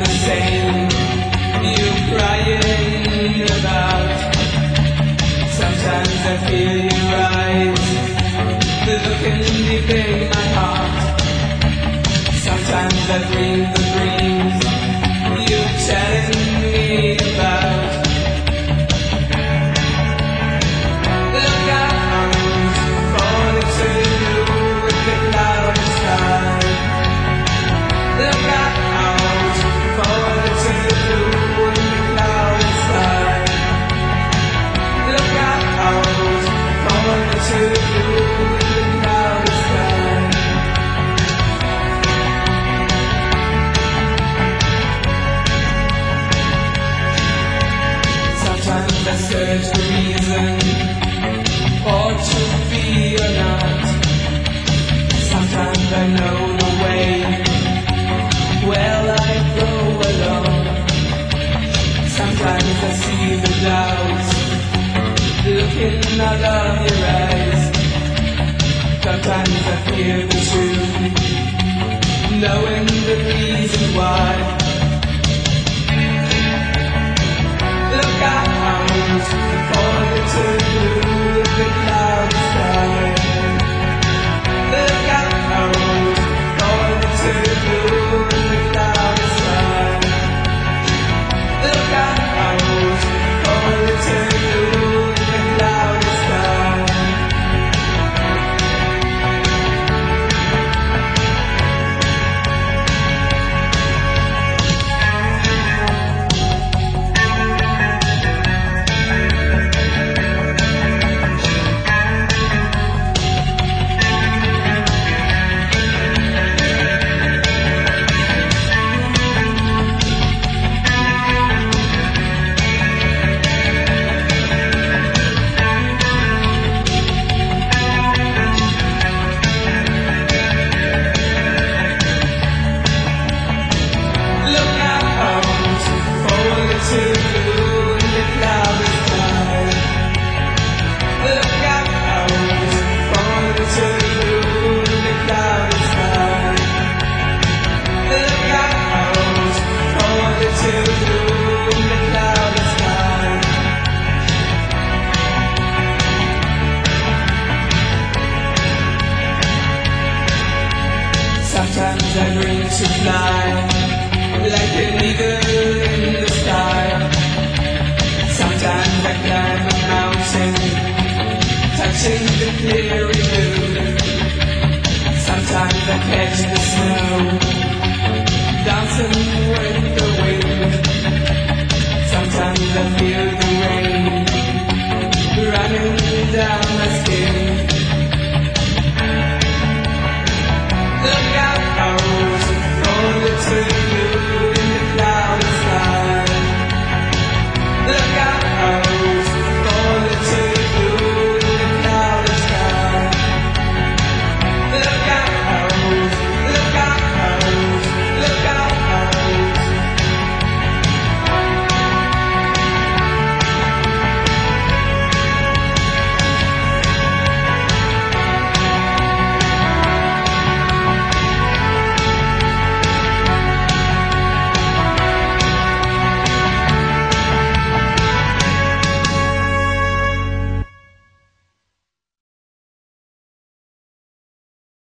the same. You're crying about. Sometimes I feel you rise. The look in in my heart. Sometimes I dream I search for reason or to be or not. Sometimes I know the way. Well, I go alone. Sometimes I see the doubts looking out of your eyes. Sometimes I fear the truth, knowing the reason why. Sometimes I dream to fly like an eagle in the sky. Sometimes I climb a mountain, touching the clear blue. Sometimes I catch the snow, dancing with the wind. Sometimes I feel